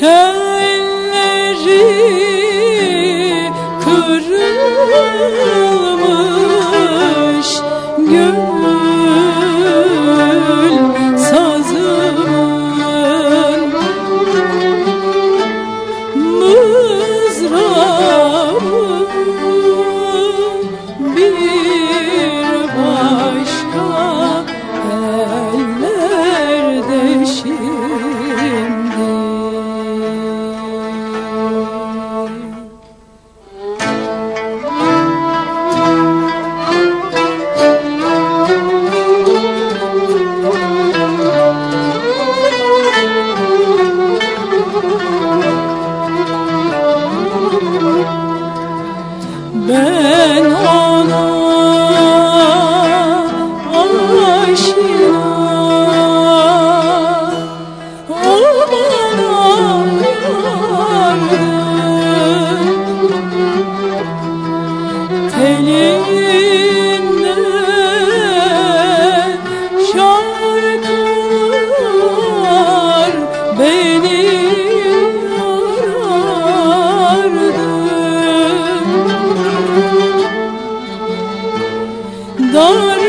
Tenleri kırılmış gönül adoro.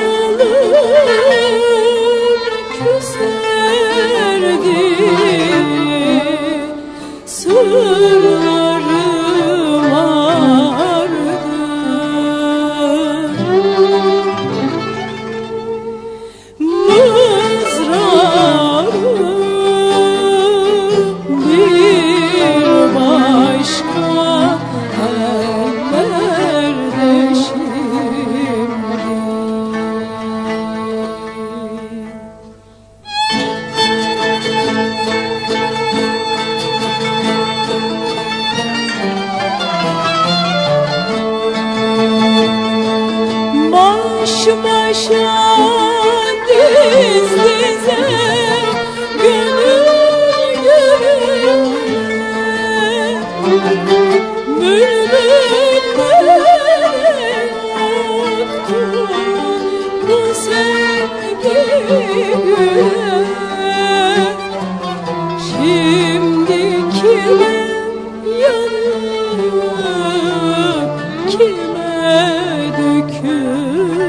baş başa diz dize gönül gönüle bülbüller attı bu sevgi Şimdi kime yanıp kime too.